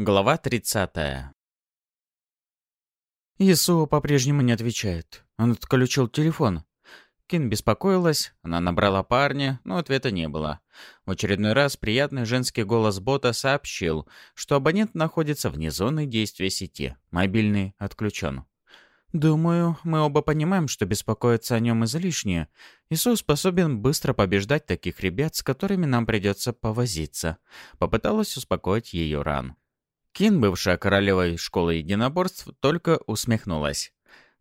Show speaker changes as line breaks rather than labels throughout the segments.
Глава 30.
Исуо по-прежнему не отвечает. Он отключил телефон. Кин беспокоилась, она набрала парня, но ответа не было. В очередной раз приятный женский голос бота сообщил, что абонент находится вне зоны действия сети. Мобильный отключен. «Думаю, мы оба понимаем, что беспокоиться о нем излишне. Ису способен быстро побеждать таких ребят, с которыми нам придется повозиться», — попыталась успокоить ее ран. Кин, бывшая королевой школы единоборств, только усмехнулась.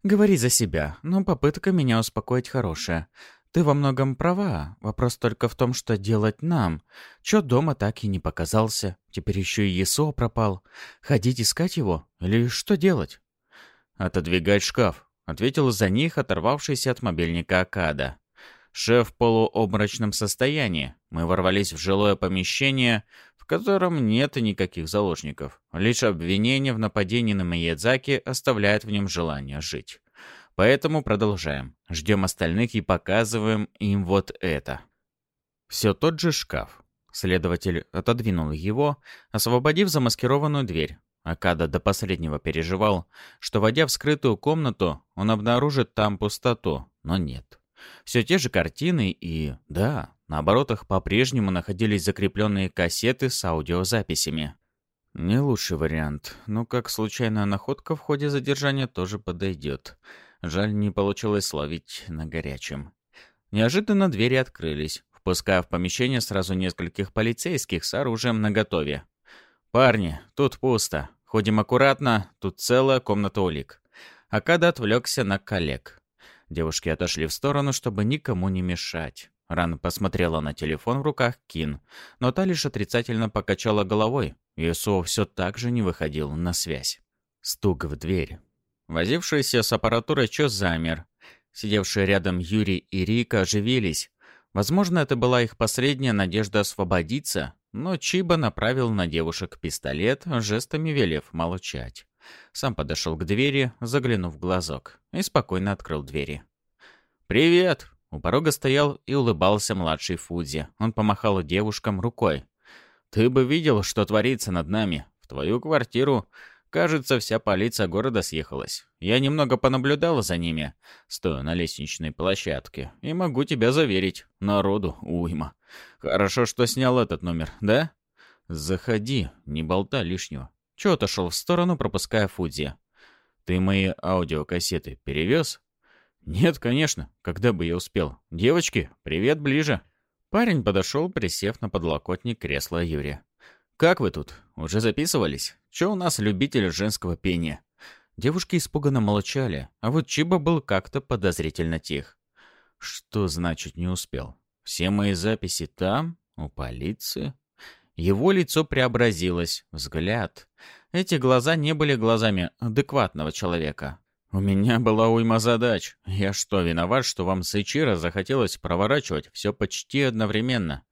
«Говори за себя, но попытка меня успокоить хорошая. Ты во многом права. Вопрос только в том, что делать нам. Чё дома так и не показался. Теперь еще и Есо пропал. Ходить искать его? Или что делать?»
«Отодвигать шкаф», — ответил за них оторвавшийся от мобильника Акада. «Шеф в полуобморочном состоянии. Мы ворвались в жилое помещение, котором нет никаких заложников. Лишь обвинение в нападении на Миядзаки оставляет в нем желание жить. Поэтому продолжаем. Ждем остальных и показываем им вот это. Все тот же шкаф. Следователь отодвинул его, освободив замаскированную дверь. Акада до последнего переживал, что, войдя в скрытую комнату, он обнаружит там пустоту, но нет. Все те же картины и, да, на оборотах по-прежнему находились закрепленные кассеты с аудиозаписями. Не лучший вариант, но как случайная находка в ходе задержания тоже подойдет. Жаль, не получилось словить на горячем. Неожиданно двери открылись, впуская в помещение сразу нескольких полицейских с оружием наготове. «Парни, тут пусто. Ходим аккуратно, тут целая комната улик». Акада отвлекся на коллег. Девушки отошли в сторону, чтобы никому не мешать. Ран посмотрела на телефон в руках Кин, но та лишь отрицательно покачала головой. Исо все так же не выходил на связь. Стук в дверь. Возившийся с аппаратурой Чо замер. Сидевшие рядом Юрий и Рика оживились. Возможно, это была их последняя надежда освободиться, но Чиба направил на девушек пистолет, жестами велев молчать. Сам подошел к двери, заглянув в глазок, и спокойно открыл двери. «Привет!» У порога стоял и улыбался младший Фудзи. Он помахал девушкам рукой. «Ты бы видел, что творится над нами. В твою квартиру, кажется, вся полиция города съехалась. Я немного понаблюдала за ними, стоя на лестничной площадке, и могу тебя заверить, народу уйма. Хорошо, что снял этот номер, да? Заходи, не болтай лишнего». Чё отошел в сторону, пропуская Фудзи? «Ты мои аудиокассеты перевез?» «Нет, конечно. Когда бы я успел? Девочки, привет ближе!» Парень подошел, присев на подлокотник кресла Юрия. «Как вы тут? Уже записывались? Че у нас любитель женского пения?» Девушки испуганно молчали, а вот Чиба был как-то подозрительно тих. «Что значит не успел? Все мои записи там? У полиции?» Его лицо преобразилось, взгляд. Эти глаза не были глазами адекватного человека. «У меня была уйма задач. Я что, виноват, что вам с Ичиро захотелось проворачивать все почти одновременно?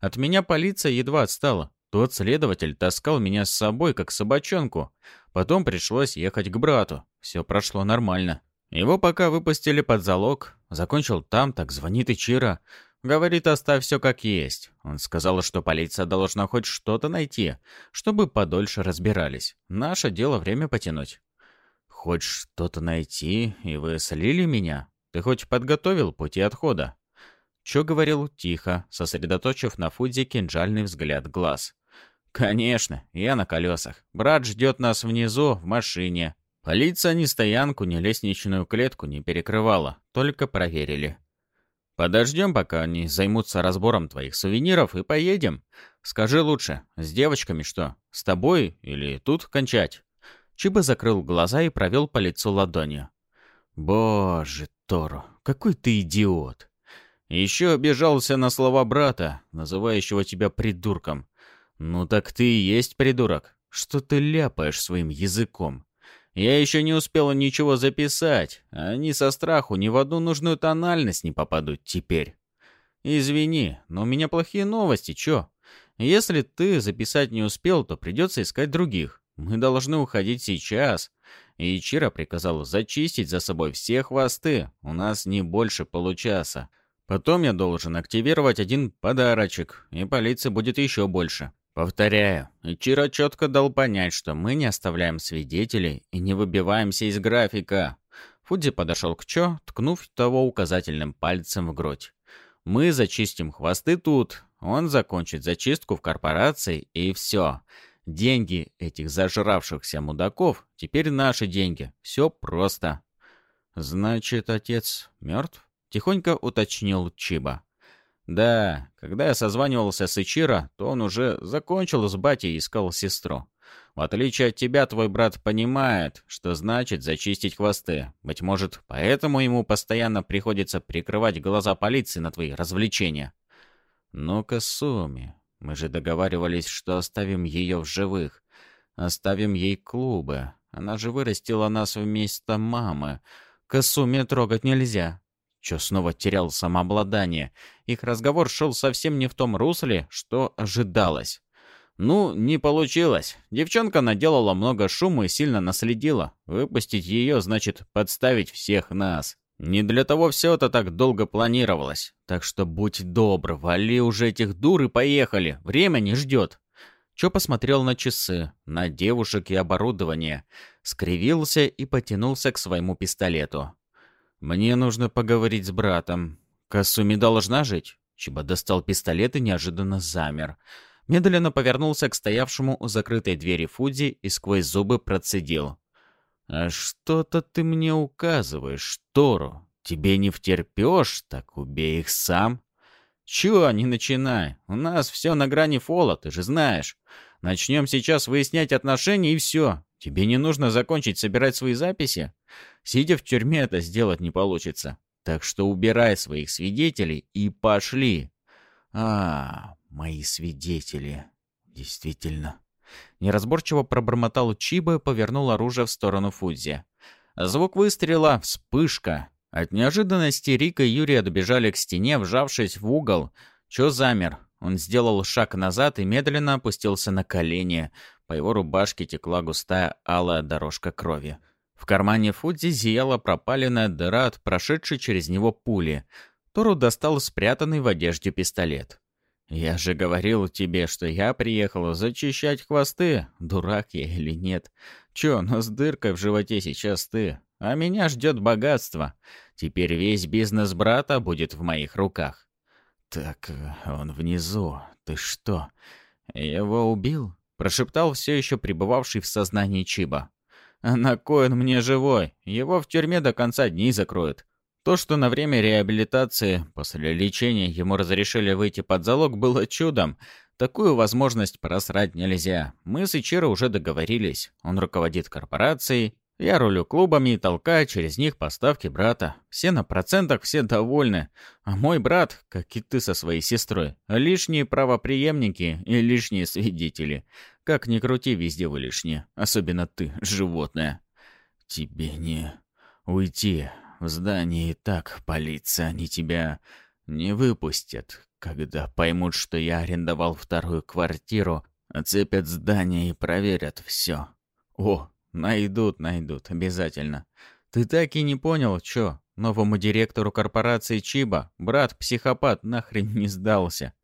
От меня полиция едва отстала. Тот следователь таскал меня с собой, как собачонку. Потом пришлось ехать к брату. Все прошло нормально. Его пока выпустили под залог. Закончил там, так звонит Ичиро. Говорит, оставь все как есть. Он сказал, что полиция должна хоть что-то найти, чтобы подольше разбирались. Наше дело время потянуть. Хоть что-то найти, и вы слили меня? Ты хоть подготовил пути отхода?» Чо говорил тихо, сосредоточив на Фудзи кинжальный взгляд глаз. «Конечно, я на колесах. Брат ждет нас внизу, в машине. Полиция ни стоянку, ни лестничную клетку не перекрывала, только проверили. Подождем, пока они займутся разбором твоих сувениров, и поедем. Скажи лучше, с девочками что, с тобой или тут кончать?» Чиба закрыл глаза и провел по лицу ладонью. «Боже, Торо, какой ты идиот!» Еще обижался на слова брата, называющего тебя придурком. «Ну так ты и есть придурок. Что ты ляпаешь своим языком? Я еще не успела ничего записать. Они со страху ни в одну нужную тональность не попадут теперь. Извини, но у меня плохие новости, чё? Если ты записать не успел, то придется искать других. Мы должны уходить сейчас. И Ичиро приказал зачистить за собой все хвосты. У нас не больше получаса. Потом я должен активировать один подарочек, и полиции будет еще больше. Повторяю, Ичиро четко дал понять, что мы не оставляем свидетелей и не выбиваемся из графика. Фудзи подошел к Чо, ткнув того указательным пальцем в грудь. Мы зачистим хвосты тут, он закончит зачистку в корпорации, и все. Деньги этих зажравшихся мудаков теперь наши деньги. Все просто. Значит, отец мертв? Тихонько уточнил Чиба. Да, когда я созванивался с Ичиро, то он уже закончил с батей и искал сестру. В отличие от тебя, твой брат понимает, что значит зачистить хвосты. Быть может, поэтому ему постоянно приходится прикрывать глаза полиции на твои развлечения. Ну-ка, Суми, мы же договаривались, что оставим ее в живых. Оставим ей клубы. Она же вырастила нас вместо мамы. Касуми трогать нельзя. Чё снова терял самообладание. Их разговор шел совсем не в том русле, что ожидалось. Ну, не получилось. Девчонка наделала много шума и сильно наследила. Выпустить ее значит подставить всех нас. Не для того все это так долго планировалось. Так что будь добр, вали уже этих дур и поехали. Время не ждет. Чо посмотрел на часы, на девушек и оборудование, скривился и потянулся к своему пистолету. «Мне нужно поговорить с братом. Касуми должна жить?» Чиба достал пистолет и неожиданно замер. Медленно повернулся к стоявшему у закрытой двери Фудзи и сквозь зубы процедил. «А что-то ты мне указываешь, Тору. Тебе не втерпешь, так убей их сам». «Чего не начинай? У нас все на грани фола, ты же знаешь. Начнем сейчас выяснять отношения и все. Тебе не нужно закончить собирать свои записи. Сидя в тюрьме, это сделать не получится. Так что убирай своих свидетелей и пошли. А, мои свидетели. Действительно. Неразборчиво пробормотал Чиба и повернул оружие в сторону Фудзи. Звук выстрела, вспышка. От неожиданности Рика и Юрий добежали к стене, вжавшись в угол. Чо замер. Он сделал шаг назад и медленно опустился на колени. По его рубашке текла густая алая дорожка крови. В кармане Фудзи зияла пропаленная дыра от прошедшей через него пули. Тору достал спрятанный в одежде пистолет. «Я же говорил тебе, что я приехал зачищать хвосты, дурак я или нет. Чё, но с дыркой в животе сейчас ты, а меня ждет богатство. Теперь весь бизнес брата будет в моих руках». «Так, он внизу. Ты что, его убил?» Прошептал все еще пребывавший в сознании Чиба. На кой он мне живой? Его в тюрьме до конца дней закроют. То, что на время реабилитации, после лечения, ему разрешили выйти под залог, было чудом. Такую возможность просрать нельзя. Мы с Ичиро уже договорились. Он руководит корпорацией, я рулю клубами и толкаю через них поставки брата. Все на процентах, все довольны. А мой брат, как и ты со своей сестрой, лишние правоприемники и лишние свидетели. Как ни крути, везде вы лишние. Особенно ты, животное. Тебе не уйти. В здании и так полиция, они тебя не выпустят. Когда поймут, что я арендовал вторую квартиру, оцепят здание и проверят все. О, Найдут, найдут, обязательно. Ты так и не понял, чё? Новому директору корпорации Чиба брат-психопат нахрен не сдался.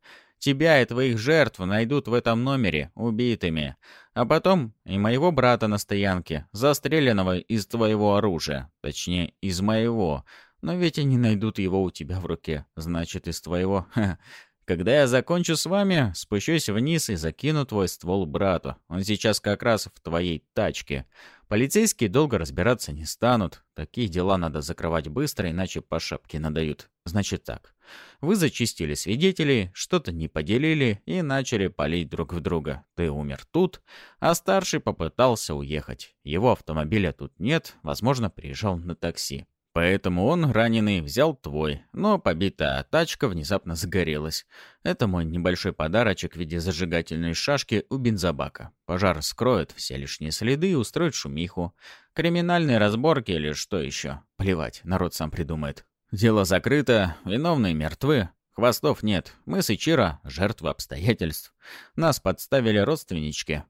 Тебя и твоих жертв найдут в этом номере убитыми. А потом и моего брата на стоянке, застреленного из твоего оружия. Точнее, из моего. Но ведь они найдут его у тебя в руке. Значит, из твоего. Когда я закончу с вами, спущусь вниз и закину твой ствол брату. Он сейчас как раз в твоей тачке. Полицейские долго разбираться не станут. Такие дела надо закрывать быстро, иначе по шапке надают. Значит так. Вы зачистили свидетелей, что-то не поделили и начали палить друг в друга. Ты умер тут, а старший попытался уехать. Его автомобиля тут нет, возможно, приезжал на такси. Поэтому он, раненый, взял твой, но побитая тачка внезапно загорелась. Это мой небольшой подарочек в виде зажигательной шашки у бензобака. Пожар скроет все лишние следы и устроит шумиху. Криминальные разборки или что еще? Плевать, народ сам придумает. Дело закрыто, виновные мертвы. Хвостов нет. Мы с Ичиро — жертвы обстоятельств. Нас подставили родственнички.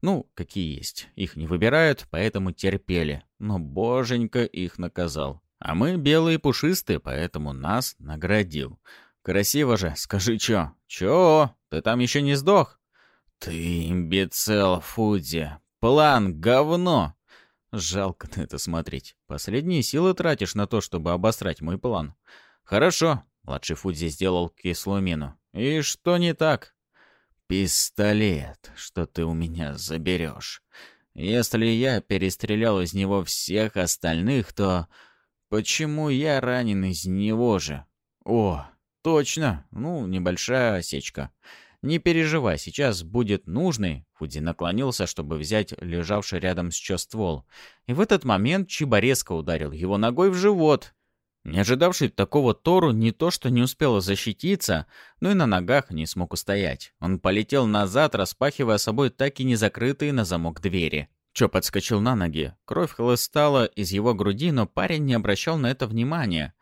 Ну, какие есть. Их не выбирают, поэтому терпели. Но боженька их наказал. А мы белые пушистые, поэтому нас наградил. Красиво же, скажи чё? Чё? Ты там еще не сдох? «Ты имбецил, Фудзи! План — говно!» Жалко на это смотреть. Последние силы тратишь на то, чтобы обосрать мой план. Хорошо. Младший Фудзи сделал кислую мину. И что не так? Пистолет, что ты у меня заберешь. Если я перестрелял из него всех остальных, то почему я ранен из него же? О, точно. Ну, небольшая осечка. «Не переживай, сейчас будет нужный». Фуди наклонился, чтобы взять лежавший рядом с Чо ствол. И в этот момент Чиба резко ударил его ногой в живот. Не ожидавший такого Тору не то что не успел защититься, но и на ногах не смог устоять. Он полетел назад, распахивая собой так и не закрытые на замок двери. Чо подскочил на ноги. Кровь хлыстала из его груди, но парень не обращал на это внимания.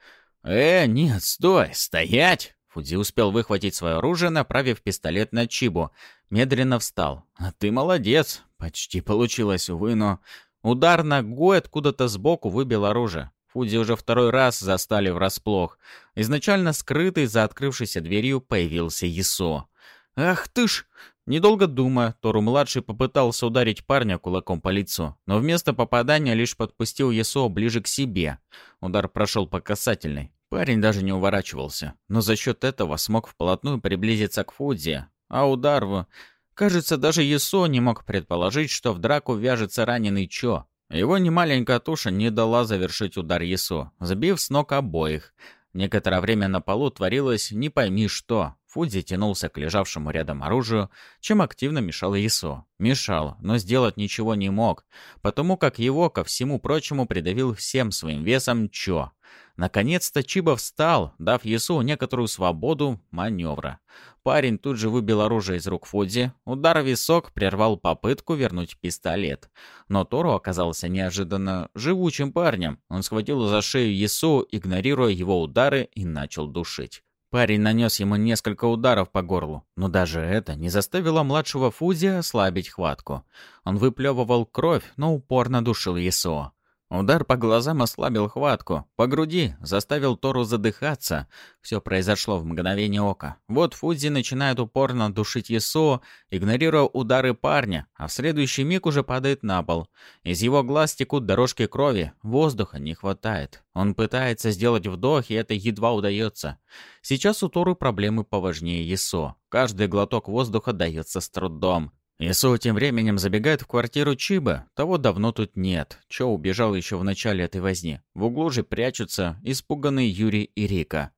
«Э, нет, стой, стоять!» Фудзи успел выхватить свое оружие, направив пистолет на Чибу. Медленно встал. «А ты молодец!» Почти получилось, увы, но... Удар ногой откуда-то сбоку выбил оружие. Фудзи уже второй раз застали врасплох. Изначально скрытый за открывшейся дверью появился Ясо. «Ах ты ж!» Недолго думая, Тору-младший попытался ударить парня кулаком по лицу, но вместо попадания лишь подпустил Ясо ближе к себе. Удар прошел по касательной. Парень даже не уворачивался, но за счет этого смог вплотную приблизиться к Фудзи, а удар в... Кажется, даже Есо не мог предположить, что в драку вяжется раненый Чо. Его немаленькая туша не дала завершить удар Есо, сбив с ног обоих. Некоторое время на полу творилось не пойми что. Фудзи тянулся к лежавшему рядом оружию, чем активно мешал Исо. Мешал, но сделать ничего не мог, потому как его, ко всему прочему, придавил всем своим весом Чо. Наконец-то Чиба встал, дав Ясу некоторую свободу маневра. Парень тут же выбил оружие из рук Фудзи. Удар в висок прервал попытку вернуть пистолет. Но Тору оказался неожиданно живучим парнем. Он схватил за шею Ясу, игнорируя его удары, и начал душить. Парень нанес ему несколько ударов по горлу, но даже это не заставило младшего Фузи ослабить хватку. Он выплевывал кровь, но упорно душил Ясо. Удар по глазам ослабил хватку, по груди заставил Тору задыхаться. Все произошло в мгновение ока. Вот Фудзи начинает упорно душить Ясо, игнорируя удары парня, а в следующий миг уже падает на пол. Из его глаз текут дорожки крови, воздуха не хватает. Он пытается сделать вдох, и это едва удается. Сейчас у Тору проблемы поважнее Ясо. Каждый глоток воздуха дается с трудом. Ису тем временем забегает в квартиру Чиба. Того давно тут нет. Чо убежал еще в начале этой возни. В углу же прячутся испуганные Юрий и Рика.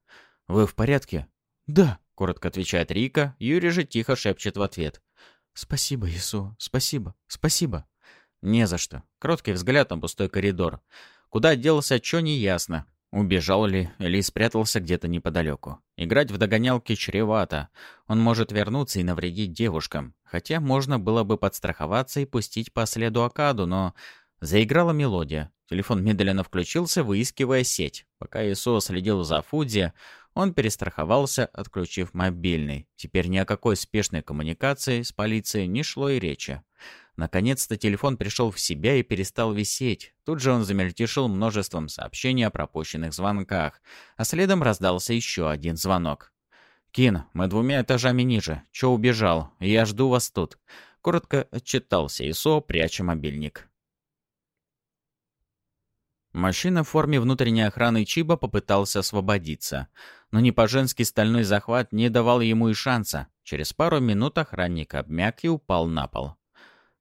«Вы в порядке?» «Да», — коротко отвечает Рика. Юрий же тихо шепчет в ответ. «Спасибо, Ису, спасибо, спасибо». «Не за что». Кроткий взгляд на пустой коридор. Куда делся Чо, неясно. Убежал ли или спрятался где-то неподалеку. Играть в догонялки чревато. Он может вернуться и навредить девушкам. Хотя можно было бы подстраховаться и пустить по следу Акаду, но... Заиграла мелодия. Телефон медленно включился, выискивая сеть. Пока Исо следил за Фудзи, он перестраховался, отключив мобильный. Теперь ни о какой спешной коммуникации с полицией не шло и речи. Наконец-то телефон пришел в себя и перестал висеть. Тут же он замельтешил множеством сообщений о пропущенных звонках, а следом раздался еще один звонок. «Кин, мы двумя этажами ниже. Чо убежал? Я жду вас тут». Коротко отчитался Исо, пряча мобильник. Мужчина в форме внутренней охраны Чиба попытался освободиться, но не по-женски стальной захват не давал ему и шанса. Через пару минут охранник обмяк и упал на пол.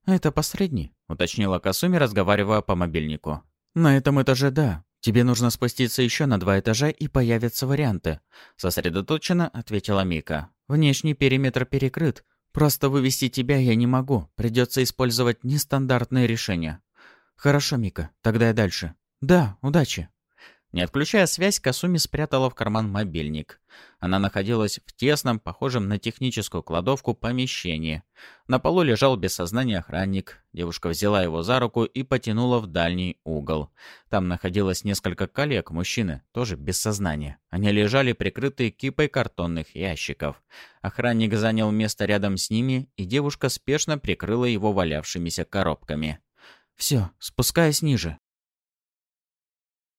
«Это последний», — уточнила Касуми, разговаривая по мобильнику. «На этом этаже да. Тебе нужно спуститься еще на два этажа, и появятся варианты», — сосредоточенно ответила Мика. «Внешний периметр перекрыт. Просто вывести тебя я не могу. Придется использовать нестандартные решения». «Хорошо, Мика. Тогда я дальше». «Да, удачи». Не отключая связь, Касуми спрятала в карман мобильник. Она находилась в тесном, похожем на техническую кладовку, помещении. На полу лежал без сознания охранник. Девушка взяла его за руку и потянула в дальний угол. Там находилось несколько коллег, мужчины, тоже без сознания. Они лежали прикрытые кипой картонных ящиков. Охранник занял место рядом с ними, и девушка спешно прикрыла его валявшимися коробками. «Все, спускаясь ниже»,